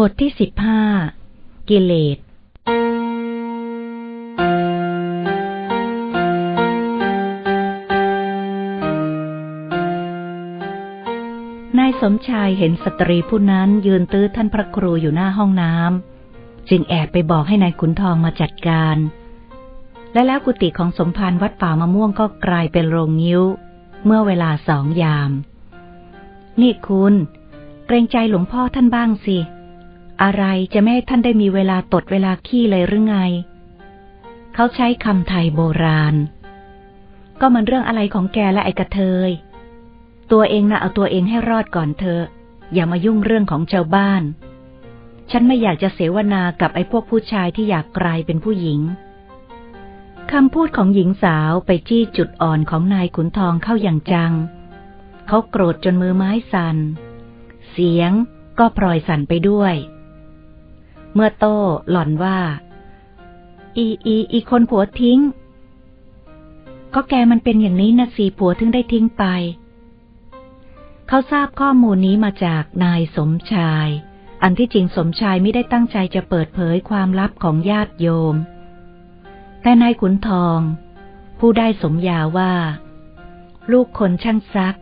บทที่สิบห้ากิเลส นายสมชายเห็นสตรีผู้นั้นยืนตื้อท่านพระครูอยู่หน้าห้องน้ำจึงแอบไปบอกให้นายขุนทองมาจัดการ และแล้วกุฏิของสมภารวัดป่ามะม่วงก็กลายเป็นโรงงิ้ว เมื่อเวลาสองยาม นี่คุณเกรงใจหลวงพ่อท่านบ้างสิ อะไรจะไม่ให้ท่านได้มีเวลาตดเวลาขี้เลยหรือไง เขาใช้คำไทยโบราณ ก็มันเรื่องอะไรของแกและไอ้กระเทย ตัวเองนะเอาตัวเองให้รอดก่อนเธออย่ามายุ่งเรื่องของชาวบ้าน ฉันไม่อยากจะเสวนากับไอ้พวกผู้ชายที่อยากกลายเป็นผู้หญิงคำพูดของหญิงสาวไปจี้จุดอ่อนของนายขุนทองเข้าอย่างจัง เขาโกรธจนมือไม้สัน่น เสียงก็พลอยสั่นไปด้วย เมื่อโต้หล่อนว่า อีอีอีคนผัวทิ้ง ก็แกมันเป็นอย่างนี้นะสีผัวถึงได้ทิ้งไป เขาทราบข้อมูลนี้มาจากนายสมชาย อันที่จริงสมชายไม่ได้ตั้งใจจะเปิดเผยความลับของญาติโยม แต่นายขุนทอง ผู้ได้สมยาว่า ลูกคนช่างซัก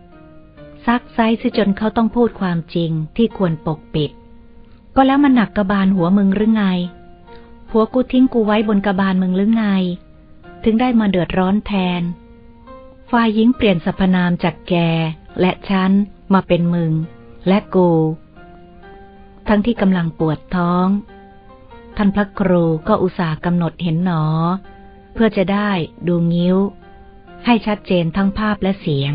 ซักไซซะจนเขาต้องพูดความจริงที่ควรปกปิด ก็แล้วมันหนักกระบาลหัวมึงหรือไง ผัวกูทิ้งกูไว้บนกระบาลมึงหรือไง ถึงได้มาเดือดร้อนแทน ฝ่ายหญิงเปลี่ยนสรรพนามจากแก และฉันมาเป็นมึง และกู ทั้งที่กำลังปวดท้อง ท่านพระครูก็อุตส่าห์กำหนดเห็นหนอ เพื่อจะได้ดูงิ้ว ให้ชัดเจนทั้งภาพและเสียง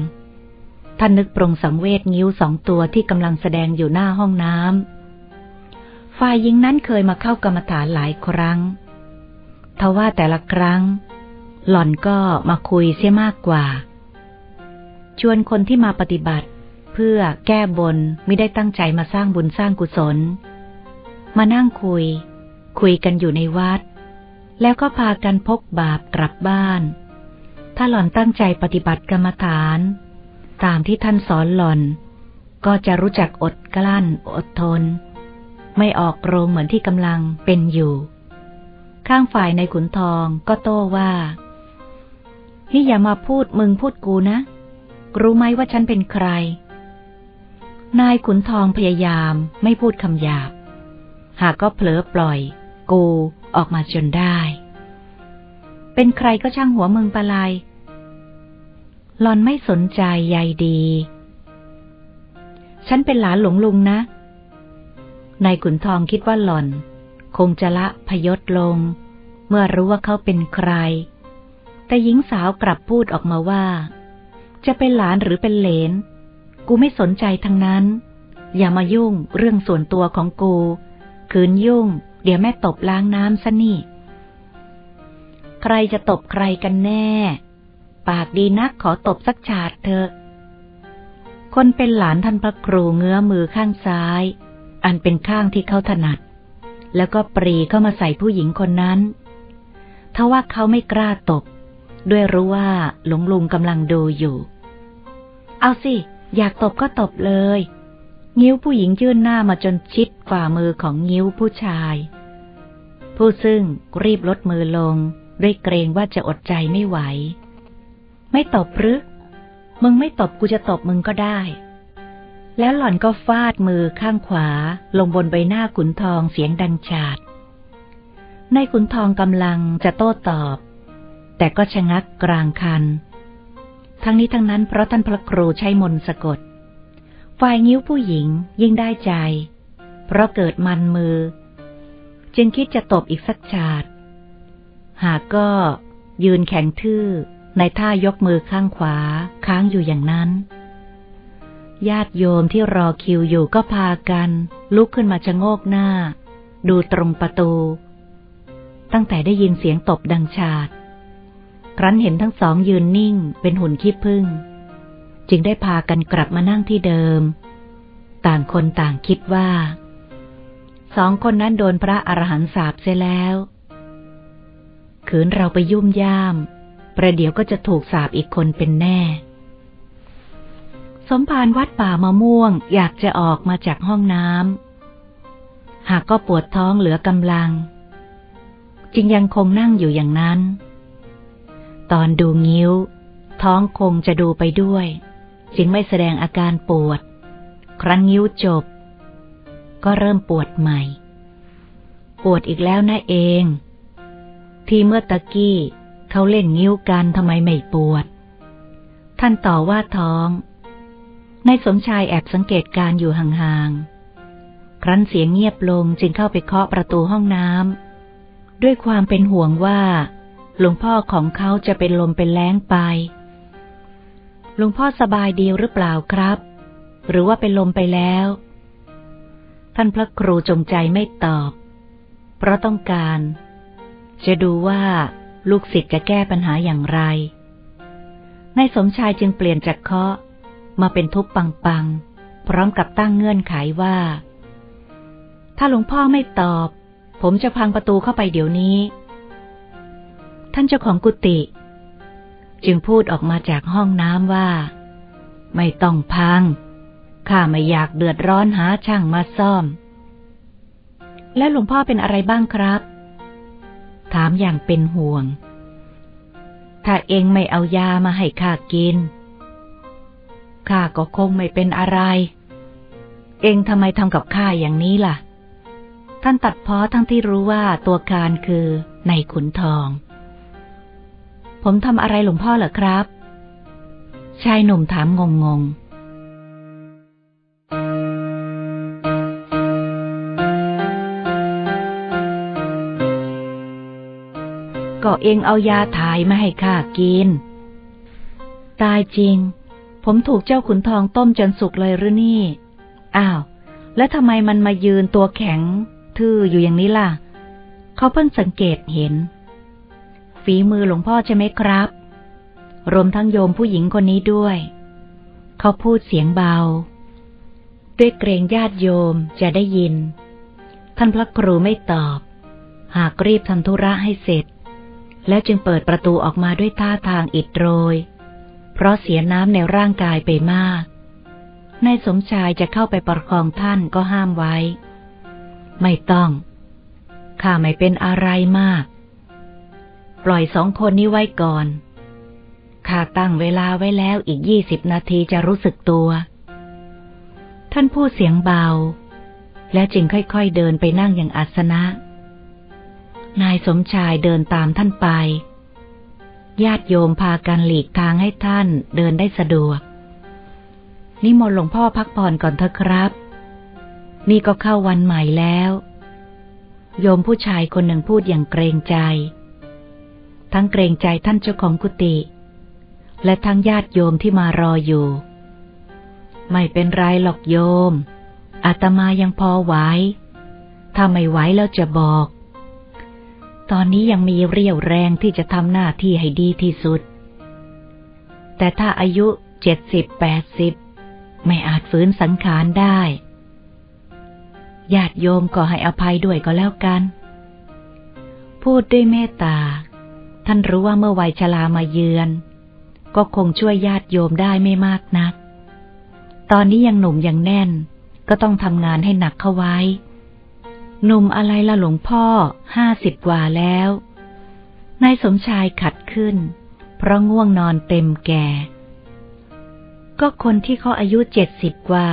ท่านนึกปรงสังเวชงิ้วสองตัวที่กำลังแสดงอยู่หน้าห้องน้ำ ฝ่ายหญิงนั้นเคยมาเข้ากรรมฐานหลายครั้ง ทว่าแต่ละครั้ง หล่อนก็มาคุยเสียมากกว่า ชวนคนที่มาปฏิบัติ เพื่อแก้บนไม่ได้ตั้งใจมาสร้างบุญสร้างกุศล มานั่งคุย คุยกันอยู่ในวัด แล้วก็พากันพกบาปกลับบ้าน ถ้าหล่อนตั้งใจปฏิบัติกรรมฐาน ตามที่ท่านสอนหล่อน ก็จะรู้จักอดกลั้นอดทน ไม่ออกโรงเหมือนที่กำลังเป็นอยู่ ข้างฝ่ายในขุนทองก็โต้ว่านี่อย่ามาพูดมึงพูดกูนะ รู้ไหมว่าฉันเป็นใคร นายขุนทองพยายามไม่พูดคำหยาบ หากก็เผลอปล่อย กูออกมาจนได้ เป็นใครก็ช่างหัวมึงปะไลหลอนไม่สนใจใยดี ฉันเป็นหลานหลวงลุงนะ นายขุนทองคิดว่าหล่อน คงจะละพยศลง เมื่อรู้ว่าเขาเป็นใคร แต่หญิงสาวกลับพูดออกมาว่า จะเป็นหลานหรือเป็นเหลน กูไม่สนใจทั้งนั้น อย่ามายุ่งเรื่องส่วนตัวของกู คืนยุ่ง เดี๋ยวแม่ตบล้างน้ำซะนี่ ใครจะตบใครกันแน่ ปากดีนักขอตบสักฉาดเถอะคนเป็นหลานท่านพระครูเงื้อมือข้างซ้าย อันเป็นข้างที่เขาถนัด แล้วก็ปรีเข้ามาใส่ผู้หญิงคนนั้นทว่าเขาไม่กล้าตบ ด้วยรู้ว่าหลวงลุงกำลังดูอยู่ เอาสิ อยากตบก็ตบเลย งิ้วผู้หญิงยื่นหน้ามาจนชิดฝ่ามือของงิ้วผู้ชาย ผู้ซึ่งรีบลดมือลง ด้วยเกรงว่าจะอดใจไม่ไหว ไม่ตบหรือ มึงไม่ตบกูจะตบมึงก็ได้ แล้วหล่อนก็ฟาดมือข้างขวา ลงบนใบหน้าขุนทองเสียงดังฉาดในขุนทองกำลังจะโต้ตอบ แต่ก็ชะงักกลางคัน ทั้งนี้ทั้งนั้นเพราะท่านพระครูใช้มนสะกด ฝ่ายงิ้วผู้หญิงยิ่งได้ใจ เพราะเกิดมันมือ จึงคิดจะตบอีกสักฉาด หากก็ยืนแข็งทื่อในท่ายกมือข้างขวาค้างอยู่อย่างนั้น ญาติโยมที่รอคิวอยู่ก็พากัน ลุกขึ้นมาชะโงกหน้า ดูตรงประตู ตั้งแต่ได้ยินเสียงตบดังชาด ครั้นเห็นทั้งสองยืนนิ่งเป็นหุ่นขี้พึ่ง จึงได้พากันกลับมานั่งที่เดิม ต่างคนต่างคิดว่า สองคนนั้นโดนพระอรหันต์สาบเสียแล้วขืนเราไปยุ่มย่าม ประเดี๋ยวก็จะถูกสาบอีกคนเป็นแน่ สมภารวัดป่ามะม่วงอยากจะออกมาจากห้องน้ำหากก็ปวดท้องเหลือกำลัง จึงยังคงนั่งอยู่อย่างนั้น ตอนดูงิ้ว ท้องคงจะดูไปด้วย จึงไม่แสดงอาการปวด ครั้นงิ้วจบ ก็เริ่มปวดใหม่ ปวดอีกแล้วนะเอง ที่เมื่อตะกี้เขาเล่นงิ้วกันทำไมไม่ปวด ท่านต่อว่าท้อง นายสมชายแอบสังเกตการอยู่ห่างๆ ครั้นเสียงเงียบลงจึงเข้าไปเคาะประตูห้องน้ำด้วยความเป็นห่วงว่า หลวงพ่อของเขาจะเป็นลมเป็นแรงไป หลวงพ่อสบายดีหรือเปล่าครับ หรือว่าเป็นลมไปแล้ว ท่านพระครูจงใจไม่ตอบ เพราะต้องการ จะดูว่าลูกศิษย์จะแก้ปัญหาอย่างไรนายสมชายจึงเปลี่ยนจากเคาะ มาเป็นทุบปังปังพร้อมกับตั้งเงื่อนไขว่า ถ้าหลวงพ่อไม่ตอบ ผมจะพังประตูเข้าไปเดี๋ยวนี้ ท่านเจ้าของกุฏิจึงพูดออกมาจากห้องน้ำว่า ไม่ต้องพัง ข้าไม่อยากเดือดร้อนหาช่างมาซ่อม แล้วหลวงพ่อเป็นอะไรบ้างครับ ถามอย่างเป็นห่วง ถ้าเองไม่เอายามาให้ข้ากิน ข้าก็คงไม่เป็นอะไร เองทำไมทำกับข้าอย่างนี้ล่ะ ท่านตัดพ้อทั้งที่รู้ว่าตัวการคือในขุนทอง ผมทำอะไรหลวงพ่อเหรอครับ ชายหนุ่มถามงงงก็เองเอายาถ่ายมาให้ข้ากิน ตายจริง ผมถูกเจ้าขุนทองต้มจนสุกเลยหรือนี่ อ้าว แล้วทำไมมันมายืนตัวแข็ง ทื่ออยู่อย่างนี้ล่ะ เขาเพิ่งสังเกตเห็น ฝีมือหลวงพ่อใช่ไหมครับ รวมทั้งโยมผู้หญิงคนนี้ด้วย เขาพูดเสียงเบา ด้วยเกรงญาติโยมจะได้ยิน ท่านพระครูไม่ตอบ หากรีบทำธุระให้เสร็จ แล้วจึงเปิดประตูออกมาด้วยท่าทางอิดโรย เพราะเสียน้ำในร่างกายไปมาก นายสมชายจะเข้าไปประคองท่านก็ห้ามไว้ ไม่ต้อง ข้าไม่เป็นอะไรมาก ปล่อยสองคนนี้ไว้ก่อน ข้าตั้งเวลาไว้แล้วอีกยี่สิบนาทีจะรู้สึกตัว ท่านพูดเสียงเบา แล้วจึงค่อยๆเดินไปนั่งอย่างอาสนะนายสมชายเดินตามท่านไป ญาติโยมพากันหลีกทางให้ท่านเดินได้สะดวก นิมนต์หลวงพ่อพักผ่อนก่อนเถอะครับ นี่ก็เข้าวันใหม่แล้ว โยมผู้ชายคนหนึ่งพูดอย่างเกรงใจ ทั้งเกรงใจท่านเจ้าของกุฏิและทั้งญาติโยมที่มารออยู่ ไม่เป็นไรหรอกโยมอาตมายังพอไหวถ้าไม่ไหวแล้วจะบอก ตอนนี้ยังมีเรี่ยวแรงที่จะทำหน้าที่ให้ดีที่สุด แต่ถ้าอายุเจ็ดสิบแปดสิบไม่อาจฝืนสังขารได้ ญาติโยมก็ให้อภัยด้วยก็แล้วกัน พูดด้วยเมตตา ท่านรู้ว่าเมื่อวัยชรามาเยือน ก็คงช่วยญาติโยมได้ไม่มากนัก ตอนนี้ยังหนุ่มยังแน่น ก็ต้องทำงานให้หนักเข้าไว้ หนุ่มอะไรละหลวงพ่อห้าสิบกว่าแล้ว นายสมชายขัดขึ้น เพราะง่วงนอนเต็มแก่ ก็คนที่เขาอายุเจ็ดสิบกว่า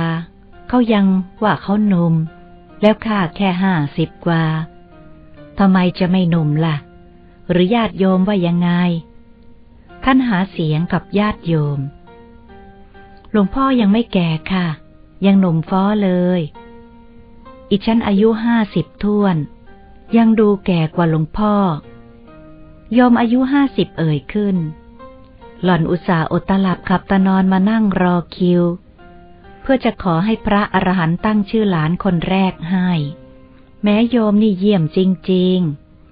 เขายังว่าเขาหนุ่ม แล้วข้าแค่ห้าสิบกว่าทำไมจะไม่หนุ่มละ่ะ หรือญาติโยมว่ายังไง ท่านหาเสียงกับญาติโยม หลวงพ่อยังไม่แก่ค่ะ ยังหนุ่มฟ้อเลย อีฉันอายุห้าสิบท้วน ยังดูแก่กว่าหลวงพ่อยอมอายุห้าสิบเอ่ยขึ้น หล่อนอุตส่าห์อดตลับขับตะนอนมานั่งรอคิว เพื่อจะขอให้พระอรหันต์ตั้งชื่อหลานคนแรกให้ แม้โยมนี่เยี่ยมจริง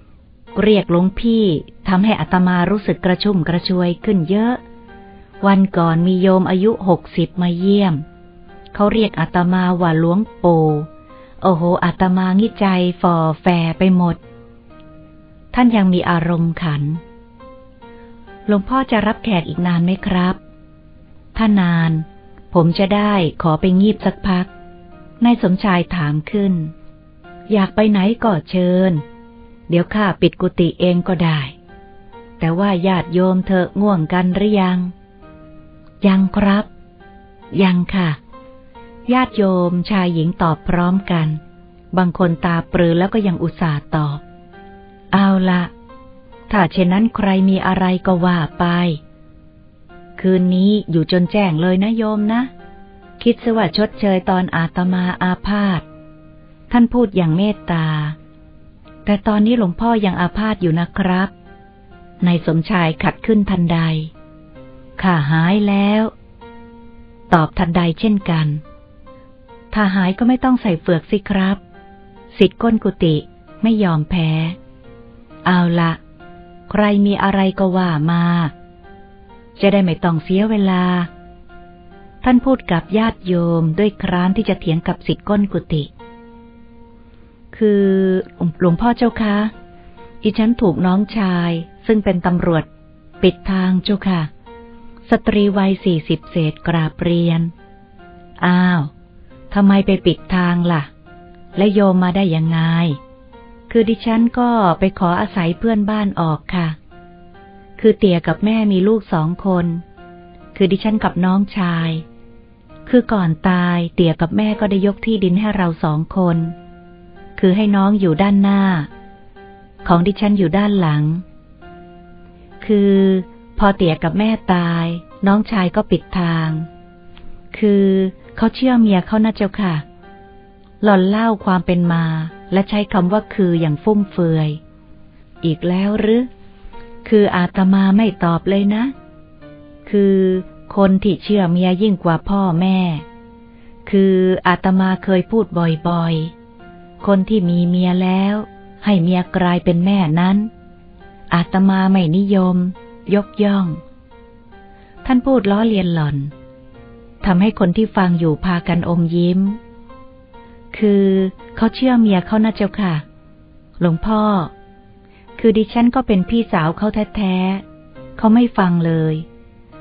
ๆ เรียกหลวงพี่ทำให้อัตมารู้สึกกระชุ่มกระชวยขึ้นเยอะ วันก่อนมีโยมอายุหกสิบมาเยี่ยม เขาเรียกอัตมาว่าหลวงปู โอ้โหอาตมางิใจฝ่อแฝไปหมด ท่านยังมีอารมณ์ขัน หลวงพ่อจะรับแขกอีกนานไหมครับ ถ้านาน ผมจะได้ขอไปงีบสักพัก นายสมชายถามขึ้น อยากไปไหนก็เชิญ เดี๋ยวข้าปิดกุฏิเองก็ได้ แต่ว่าญาติโยมเธอง่วงกันหรือยัง ยังครับ ยังค่ะ ญาติโยมชายหญิงตอบพร้อมกัน บางคนตาปรือแล้วก็ยังอุตส่าห์ตอบ เอาละถ้าเช่นนั้นใครมีอะไรก็ว่าไป คืนนี้อยู่จนแจ้งเลยนะโยมนะ คิดซะว่าชดเชยตอนอาตมาอาพาธท่านพูดอย่างเมตตา แต่ตอนนี้หลวงพ่อยังอาพาธอยู่นะครับนายสมชายขัดขึ้นทันใด ข้าหายแล้ว ตอบทันใดเช่นกัน ถ้าหายก็ไม่ต้องใส่เฟือกสิครับ สิทธิ์ก้นกุฏิไม่ยอมแพ้ เอาละใครมีอะไรก็ว่ามา จะได้ไม่ต้องเสียเวลา ท่านพูดกับญาติโยมด้วยคร้านที่จะเถียงกับสิทธิ์ก้นกุฏิคือหลวงพ่อเจ้าคะอีฉันถูกน้องชาย ซึ่งเป็นตำรวจ ปิดทางเจ้าค่ะ สตรีวัยสี่สิบเศษกราบเรียน อ้าว ทำไมไปปิดทางล่ะ และโยมมาได้ยังไง คือดิฉันก็ไปขออาศัยเพื่อนบ้านออกค่ะ คือเตี่ยกับแม่มีลูกสองคน คือดิฉันกับน้องชาย คือก่อนตายเตี่ยกับแม่ก็ได้ยกที่ดินให้เราสองคน คือให้น้องอยู่ด้านหน้า ของดิฉันอยู่ด้านหลัง คือพอเตี่ยกับแม่ตาย น้องชายก็ปิดทาง คือ เขาเชื่อเมียเขานะเจ้าค่ะ หล่อนเล่าความเป็นมา และใช้คำว่าคืออย่างฟุ่มเฟือย อีกแล้วหรือ คืออาตมาไม่ตอบเลยนะ คือคนที่เชื่อเมียยิ่งกว่าพ่อแม่ คืออาตมาเคยพูดบ่อยๆ คนที่มีเมียแล้ว ให้เมียกลายเป็นแม่นั้น อาตมาไม่นิยม ยกย่อง ท่านพูดล้อเลียนหล่อน ทำให้คนที่ฟังอยู่พากันอมยิ้ม คือเขาเชื่อเมียเขานะเจ้าค่ะ หลวงพ่อ คือดิฉันก็เป็นพี่สาวเขาแท้ๆเขาไม่ฟังเลย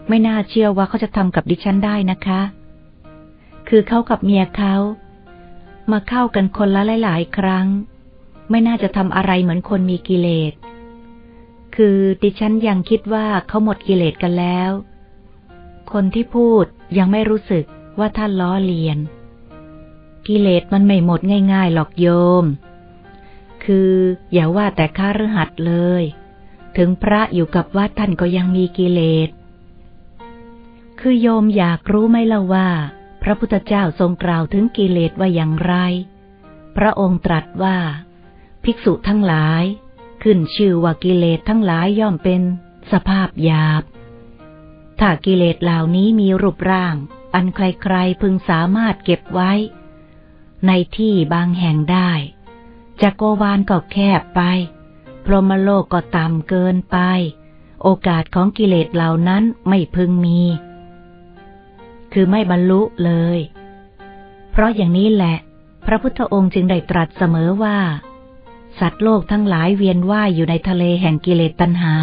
ไม่น่าเชื่อว่าเขาจะทำกับดิฉันได้นะคะ คือเขากับเมียเขา มาเข้ากันคนละหลาย ๆ ครั้ง ไม่น่าจะทำอะไรเหมือนคนมีกิเลส คือดิฉันยังคิดว่าเขาหมดกิเลสกันแล้ว คนที่พูดยังไม่รู้สึกว่าท่านล้อเลียน กิเลสมันไม่หมดง่ายๆหรอกโยม คืออย่าว่าแต่ข้ารหัดเลย ถึงพระอยู่กับวัดท่านก็ยังมีกิเลส คือโยมอยากรู้ไหมล่ะว่า พระพุทธเจ้าทรงกล่าวถึงกิเลสว่าอย่างไร พระองค์ตรัสว่า ภิกษุทั้งหลาย ขึ้นชื่อว่ากิเลสทั้งหลายย่อมเป็นสภาพหยาบ ถ้ากิเลสเหล่านี้มีรูปร่าง อันใครๆพึงสามารถเก็บไว้ ในที่บางแห่งได้จักรวาลก็แคบไป พรหมโลกก็ต่ำเกินไป โอกาสของกิเลสเหล่านั้นไม่พึงมี คือไม่บรรลุเลย เพราะอย่างนี้แหละ พระพุทธองค์จึงได้ตรัสเสมอว่า สัตว์โลกทั้งหลายเวียนว่ายอยู่ในทะเลแห่งกิเลสตัณหา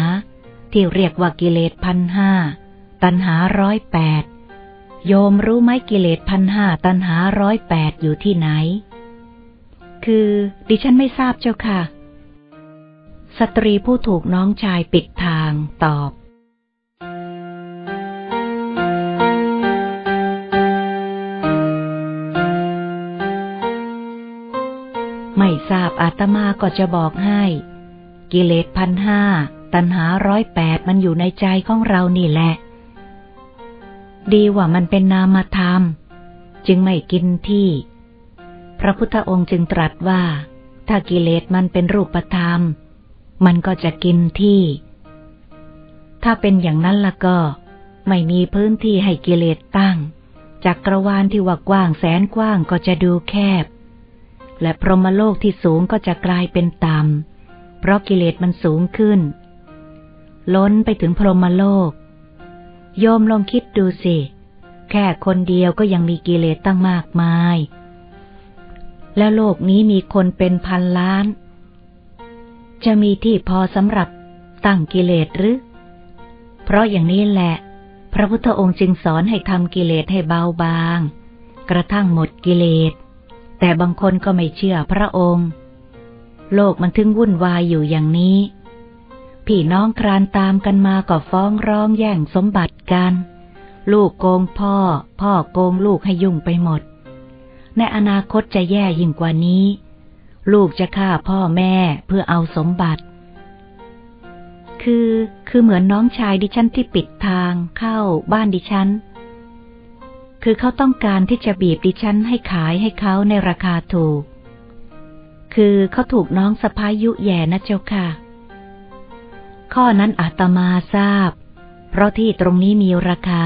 ที่เรียกว่ากิเลสพันห้า ตันหาร้อยแปดโยมรู้ไหมกิเลสพันห้าตันหาร้อยแปดอยู่ที่ไหน คือ ดิฉันไม่ทราบเจ้าค่ะ สตรีผู้ถูกน้องชายปิดทางตอบไม่ทราบอาตมาก็จะบอกให้ กิเลสพันห้าตันหาร้อยแปดมันอยู่ในใจของเรานี่แหละ ดีว่ามันเป็นนามธรรม จึงไม่กินที่ พระพุทธองค์จึงตรัสว่า ถ้ากิเลสมันเป็นรูปธรรม มันก็จะกินที่ ถ้าเป็นอย่างนั้นละก็ ไม่มีพื้นที่ให้กิเลสตั้งจักรวาลที่ว่ากว้างแสนกว้างก็จะดูแคบ และพรหมโลกที่สูงก็จะกลายเป็นต่ำเพราะกิเลสมันสูงขึ้น ล้นไปถึงพรหมโลก โยมลองคิดดูสิ แค่คนเดียวก็ยังมีกิเลสตั้งมากมาย แล้วโลกนี้มีคนเป็นพันล้าน จะมีที่พอสำหรับตั้งกิเลสหรือ เพราะอย่างนี้แหละ พระพุทธองค์จึงสอนให้ทำกิเลสให้เบาบาง กระทั่งหมดกิเลส แต่บางคนก็ไม่เชื่อพระองค์ โลกมันถึงวุ่นวายอยู่อย่างนี้ พี่น้องครานตามกันมาก็ฟ้องร้องแย่งสมบัติกัน ลูกโกงพ่อ พ่อโกงลูกให้ยุ่งไปหมด ในอนาคตจะแย่ยิ่งกว่านี้ ลูกจะฆ่าพ่อแม่เพื่อเอาสมบัติ คือคือเหมือนน้องชายดิฉันที่ปิดทางเข้าบ้านดิฉัน คือเขาต้องการที่จะบีบดิฉันให้ขายให้เขาในราคาถูก คือเขาถูกน้องสะพ้ายยุแย่นะเจ้าค่ะ ข้อนั้นอาตมาทราบ เพราะที่ตรงนี้มีราคา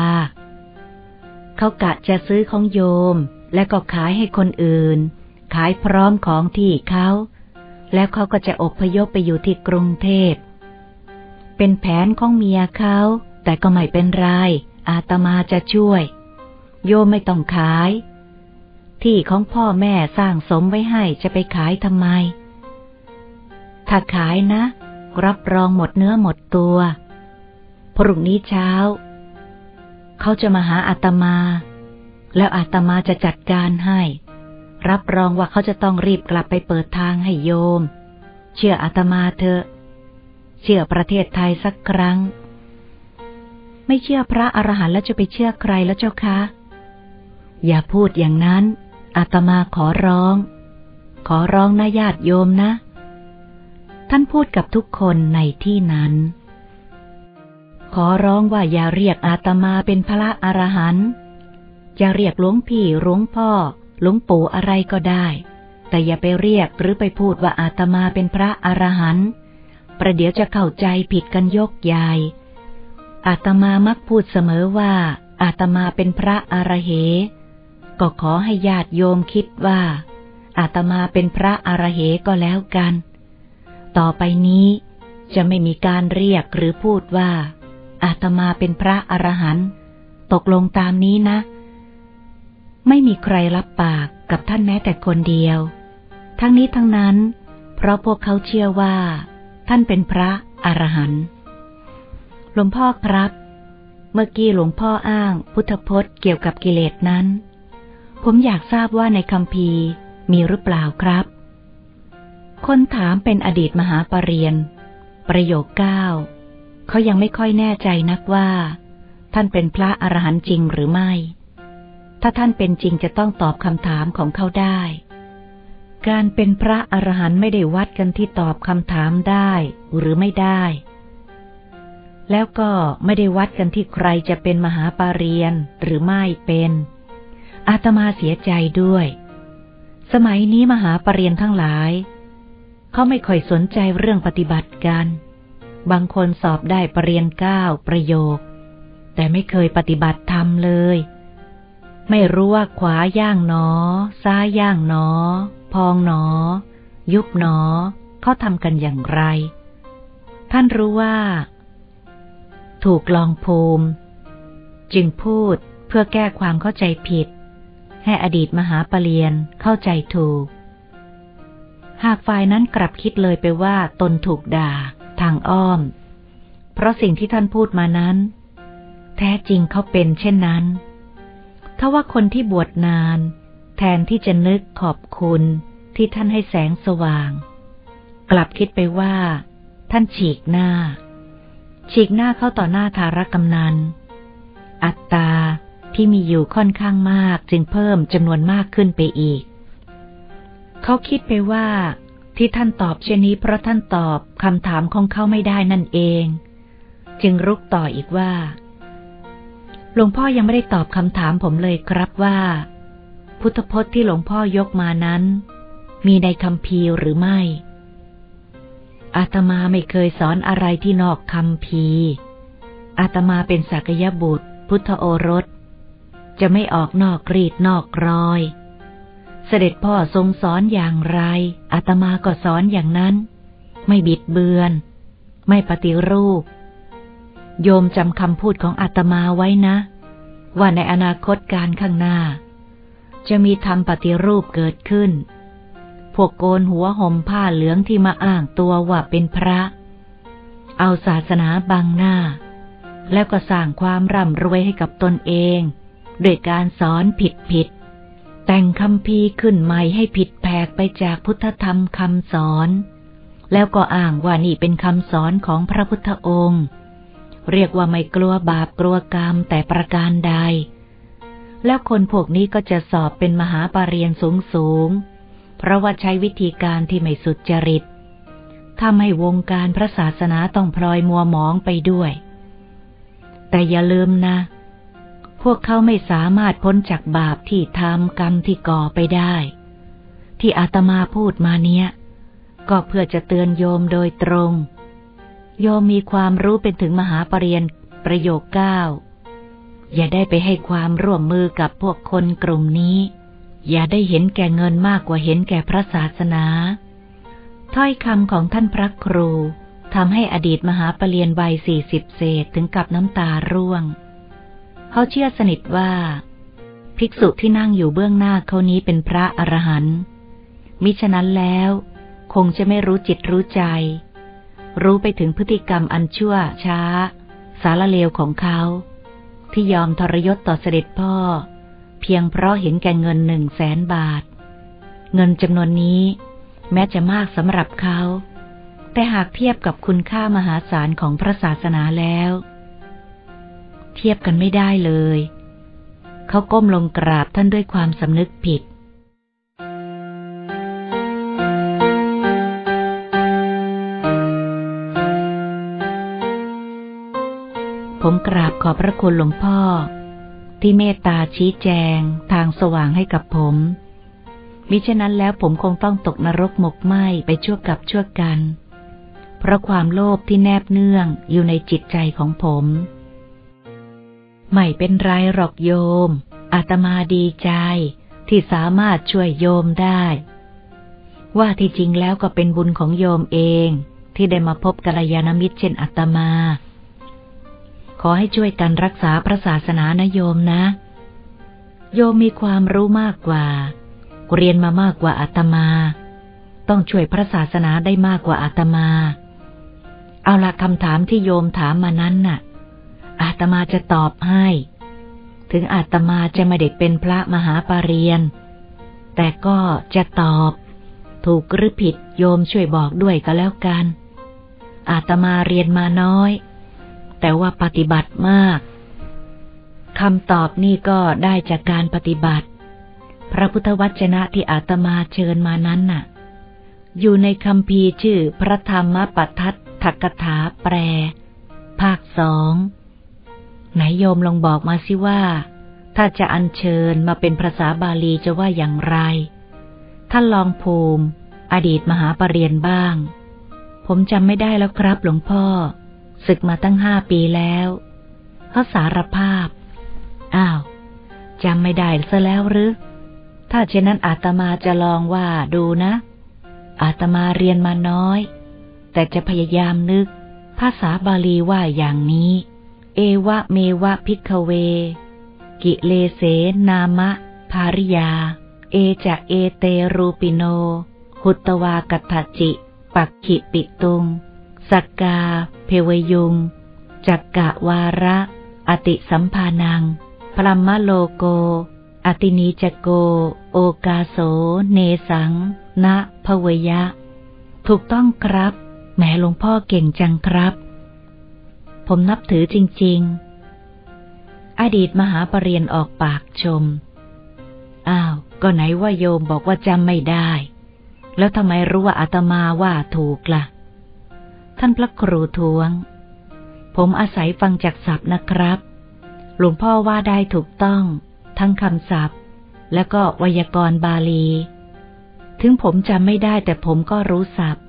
เขากะจะซื้อของโยม และก็ขายให้คนอื่น ขายพร้อมของที่เขา แล้วเขาก็จะอบพยพไปอยู่ที่กรุงเทพ เป็นแผนของเมียเขา แต่ก็ไม่เป็นไร อาตมาจะช่วย โยมไม่ต้องขาย ที่ของพ่อแม่สร้างสมไว้ให้จะไปขายทำไม ถ้าขายนะ รับรองหมดเนื้อหมดตัว พรุ่งนี้เช้า เขาจะมาหาอาตมา แล้วอาตมาจะจัดการให้ รับรองว่าเขาจะต้องรีบกลับไปเปิดทางให้โยม เชื่ออาตมาเถอะ เชื่อประเทศไทยสักครั้ง ไม่เชื่อพระอรหันต์แล้วจะไปเชื่อใครแล้วเจ้าคะ อย่าพูดอย่างนั้นอาตมาขอร้อง ขอร้องนะญาติโยมนะ ท่านพูดกับทุกคนในที่นั้น ขอร้องว่าอย่าเรียกอาตมาเป็นพระอรหันต์จะเรียกหลวงพี่หลวงพ่อหลวงปู่อะไรก็ได้ แต่อย่าไปเรียกหรือไปพูดว่าอาตมาเป็นพระอรหันต์ประเดี๋ยวจะเข้าใจผิดกันยกใหญ่อาตมามักพูดเสมอว่า อาตมาเป็นพระอรเห ก็ขอให้ญาติโยมคิดว่า อาตมาเป็นพระอรเหก็แล้วกัน ต่อไปนี้จะไม่มีการเรียกหรือพูดว่า อาตมาเป็นพระอรหันต์ตกลงตามนี้นะ ไม่มีใครรับปากกับท่านแม้แต่คนเดียว ทั้งนี้ทั้งนั้น เพราะพวกเขาเชื่อว่า ท่านเป็นพระอรหันต์หลวงพ่อครับ เมื่อกี้หลวงพ่ออ้าง พุทธพจน์เกี่ยวกับกิเลสนั้น ผมอยากทราบว่าในคำพีมีหรือเปล่าครับ คนถามเป็นอดีตมหาปรริญญาประโยคเก้าเขายังไม่ค่อยแน่ใจนักว่า ท่านเป็นพระอรหันต์จริงหรือไม่ ถ้าท่านเป็นจริงจะต้องตอบคำถามของเขาได้ การเป็นพระอรหันต์ไม่ได้วัดกันที่ตอบคำถามได้หรือไม่ได้ แล้วก็ไม่ได้วัดกันที่ใครจะเป็นมหาปรริญญาหรือไม่เป็น อาตมาเสียใจด้วย สมัยนี้มหาปรริญญาทั้งหลาย เขาไม่ค่อยสนใจเรื่องปฏิบัติกัน บางคนสอบได้ปรริญญาเก้าประโยค แต่ไม่เคยปฏิบัติธรรมเลย ไม่รู้ว่าขวาย่างหนอ ซ้ายย่างหนอ พองหนอ ยุบหนอ เขาทำกันอย่างไร ท่านรู้ว่า ถูกลองภูมิ จึงพูดเพื่อแก้ความเข้าใจผิด ให้อดีตมหาปรริญญาเข้าใจถูก หากฝ่ายนั้นกลับคิดเลยไปว่าตนถูกด่า ทางอ้อม เพราะสิ่งที่ท่านพูดมานั้น แท้จริงเขาเป็นเช่นนั้นถ้าว่าคนที่บวชนาน แทนที่จะนึกขอบคุณที่ท่านให้แสงสว่าง กลับคิดไปว่า ท่านฉีกหน้า ฉีกหน้าเข้าต่อหน้าธารกำนัน อัตตาที่มีอยู่ค่อนข้างมากจึงเพิ่มจำนวนมากขึ้นไปอีก เขาคิดไปว่า ที่ท่านตอบเช่นนี้เพราะท่านตอบคำถามของเขาไม่ได้นั่นเอง จึงรุกต่ออีกว่าหลวงพ่อยังไม่ได้ตอบคำถามผมเลยครับว่า พุทธพจน์ที่หลวงพ่อยกมานั้น มีในคำพีหรือไม่ อาตมาไม่เคยสอนอะไรที่นอกคำพีอาตมาเป็นสักยบุตร พุทธโอรส จะไม่ออกนอกรีดนอกรอย เสด็จพ่อทรงสอนอย่างไร อาตมาก็สอนอย่างนั้น ไม่บิดเบือน ไม่ปฏิรูป โยมจำคำพูดของอาตมาไว้นะ ว่าในอนาคตการข้างหน้า จะมีธรรมปฏิรูปเกิดขึ้น พวกโกนหัวห่มผ้าเหลืองที่มาอ้างตัวว่าเป็นพระ เอาศาสนาบังหน้า แล้วก็สร้างความร่ำรวยให้กับตนเอง โดยการสอนผิดผิด แต่งคำพีขึ้นใหม่ให้ผิดแผกไปจากพุทธธรรมคำสอน แล้วก็อ้างว่านี่เป็นคำสอนของพระพุทธองค์ เรียกว่าไม่กลัวบาปกลัวกรรมแต่ประการใด แล้วคนพวกนี้ก็จะสอบเป็นมหาปรริญญาสูงสูง เพราะว่าใช้วิธีการที่ไม่สุดจริตทำให้วงการพระศาสนาต้องพลอยมัวหมองไปด้วย แต่อย่าลืมนะ พวกเขาไม่สามารถพ้นจากบาปที่ทำกรรมที่ก่อไปได้ ที่อาตมาพูดมาเนี้ย ก็เพื่อจะเตือนโยมโดยตรง โยมมีความรู้เป็นถึงมหาปรริญญาประโยคเก้าอย่าได้ไปให้ความร่วมมือกับพวกคนกลุ่มนี้ อย่าได้เห็นแก่เงินมากกว่าเห็นแก่พระศาสนา ถ้อยคำของท่านพระครูทำให้อดีตมหาปรริญญาวัยสี่สิบเศษถึงกับน้ำตาร่วง เขาเชื่อสนิทว่า ภิกษุที่นั่งอยู่เบื้องหน้าเขานี้เป็นพระอรหันต์มิฉะนั้นแล้ว คงจะไม่รู้จิตรู้ใจ รู้ไปถึงพฤติกรรมอันชั่วช้า สารเลวของเขา ที่ยอมทรยศต่อเสด็จพ่อ เพียงเพราะเห็นแก่เงินหนึ่งแสนบาท เงินจำนวนนี้ แม้จะมากสำหรับเขา แต่หากเทียบกับคุณค่ามหาศาลของพระศาสนาแล้ว เทียบกันไม่ได้เลย เขาก้มลงกราบท่านด้วยความสำนึกผิด ผมกราบขอบพระคุณหลวงพ่อ ที่เมตตาชี้แจง ทางสว่างให้กับผมมิฉะนั้นแล้วผมคงต้องตกนรกหมกไหมไปชั่วกับชั่วกัน เพราะความโลภที่แนบเนื่องอยู่ในจิตใจของผม ไม่เป็นไรหรอกโยม อาตมาดีใจ ที่สามารถช่วยโยมได้ ว่าที่จริงแล้วก็เป็นบุญของโยมเอง ที่ได้มาพบกัลยาณมิตรเช่นอาตมา ขอให้ช่วยกันรักษาพระศาสนานะโยมนะ โยมมีความรู้มากกว่า เรียนมามากกว่าอาตมา ต้องช่วยพระศาสนาได้มากกว่าอาตมา เอาละคำถามที่โยมถามมานั้นน่ะ อาตมาจะตอบให้ ถึงอาตมาจะไม่ได้เป็นพระมหาปรริญญแต่ก็จะตอบ ถูกหรือผิดโยมช่วยบอกด้วยก็แล้วกัน อาตมาเรียนมาน้อย แต่ว่าปฏิบัติมากคำตอบนี่ก็ได้จากการปฏิบัติ พระพุทธวจนะที่อาตมาเชิญมานั้นน่ะ อยู่ในคำพีชื่อพระธรรมปัทัตถกถาแปล ภาคสอง ไหนโยมลองบอกมาสิว่า ถ้าจะอัญเชิญมาเป็นภาษาบาลีจะว่าอย่างไร ท่านลองภูมิ อดีตมหาปรริญญาบ้าง ผมจำไม่ได้แล้วครับหลวงพ่อ ศึกมาตั้งห้าปีแล้วเขาสารภาพ อ้าวจำไม่ได้ซะแล้วหรือ ถ้าเช่นนั้นอาตมาจะลองว่าดูนะ อาตมาเรียนมาน้อย แต่จะพยายามนึก ภาษาบาลีว่าอย่างนี้ เอวะเมวะพิกเว กิเลเสนามะ ภาริยา เอจะเอเตรูปิโน หุตวากัตจิ ปักขิปิตุง สักกา เพวยุง จักกะวาระ อติสัมพานัง พรมมโลโก อตินีจโก โอกาโส เนสังณภวยะ ถูกต้องครับแม่หลวงพ่อเก่งจังครับ ผมนับถือจริง ๆ อดีตมหาปรริญญาออกปากชม อ้าว ก็ไหนว่าโยมบอกว่าจำไม่ได้ แล้วทำไมรู้ว่าอาตมาว่าถูกละ่ะ ท่านพระครูทวง ผมอาศัยฟังจากศัพท์นะครับ หลวงพ่อว่าได้ถูกต้อง ทั้งคำศัพท์ และก็ไวยากรณ์บาลี ถึงผมจำไม่ได้แต่ผมก็รู้ศัพท์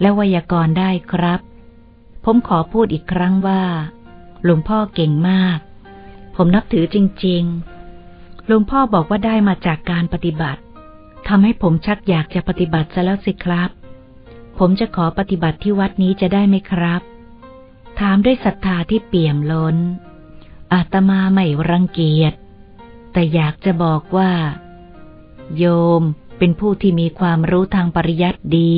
และไวยากรณ์ได้ครับ ผมขอพูดอีกครั้งว่า หลวงพ่อเก่งมาก ผมนับถือจริง ๆ หลวงพ่อบอกว่าได้มาจากการปฏิบัติทำให้ผมชักอยากจะปฏิบัติซะแล้วสิครับ ผมจะขอปฏิบัติที่วัดนี้จะได้ไหมครับ ถามด้วยศรัทธาที่เปี่ยมล้น อาตมาไม่รังเกียจ แต่อยากจะบอกว่า โยมเป็นผู้ที่มีความรู้ทางปริยัติดี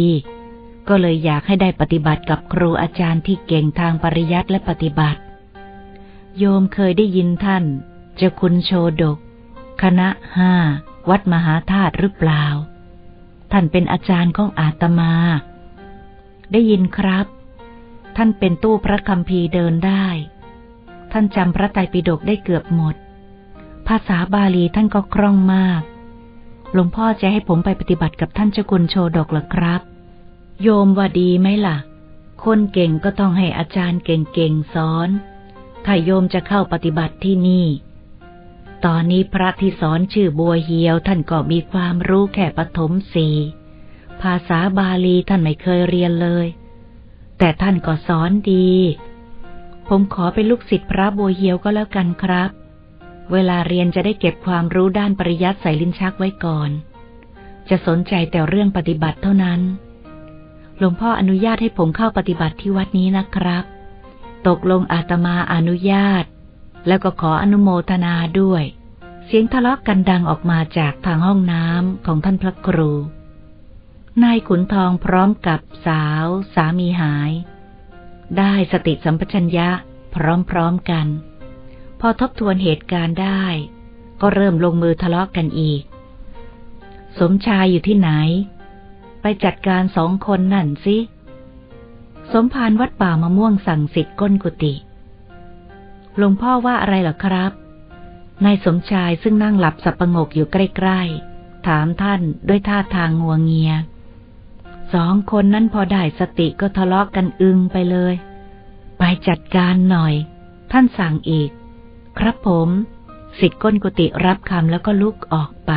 ก็เลยอยากให้ได้ปฏิบัติกับครูอาจารย์ที่เก่งทางปริยัติและปฏิบัติ โยมเคยได้ยินท่าน เจ้าคุณโชดก คณะห้า วัดมหาธาตุหรือเปล่า ท่านเป็นอาจารย์ของอาตมา ได้ยินครับ ท่านเป็นตู้พระคำพีเดินได้ ท่านจำพระไตรปิฎกได้เกือบหมด ภาษาบาลีท่านก็คล่องมาก หลวงพ่อจะให้ผมไปปฏิบัติกับท่านเจ้าคุณโชดกหรือครับ โยมว่าดีไหมล่ะ คนเก่งก็ต้องให้อาจารย์เก่งๆสอน ถ้าโยมจะเข้าปฏิบัติที่นี่ ตอนนี้พระที่สอนชื่อบัวเหียวท่านก็มีความรู้แค่ปฐมสีภาษาบาลีท่านไม่เคยเรียนเลย แต่ท่านก็สอนดี ผมขอเป็นลูกศิษย์พระบัวเหียวก็แล้วกันครับ เวลาเรียนจะได้เก็บความรู้ด้านปริยัติใส่ลิ้นชักไว้ก่อน จะสนใจแต่เรื่องปฏิบัติเท่านั้น หลวงพ่ออนุญาตให้ผมเข้าปฏิบัติที่วัดนี้นะครับ ตกลงอาตมาอนุญาต แล้วก็ขออนุโมทนาด้วย เสียงทะเลาะกกันดังออกมาจากทางห้องน้ำของท่านพระครู นายขุนทองพร้อมกับสาว สามีหาย ได้สติสัมปชัญญะพร้อมๆกัน พอทบทวนเหตุการณ์ได้ ก็เริ่มลงมือทะเลาะกกันอีก สมชายอยู่ที่ไหน ไปจัดการสองคนนั่นสิสมภารวัดป่ามะม่วงสั่งสิทธิ์ก้นกุฏิหลวงพ่อว่าอะไรหรอครับนายสมชายซึ่งนั่งหลับสับประงกอยู่ใกล้ๆ ถามท่านด้วยท่าทางงัวงเงีย สองคนนั้นพอได้สติก็ทะเลาะกกันอึงไปเลย ไปจัดการหน่อย ท่านสั่งอีก ครับผม สิทธิ์ก้นกุฏิรับคำแล้วก็ลุกออกไป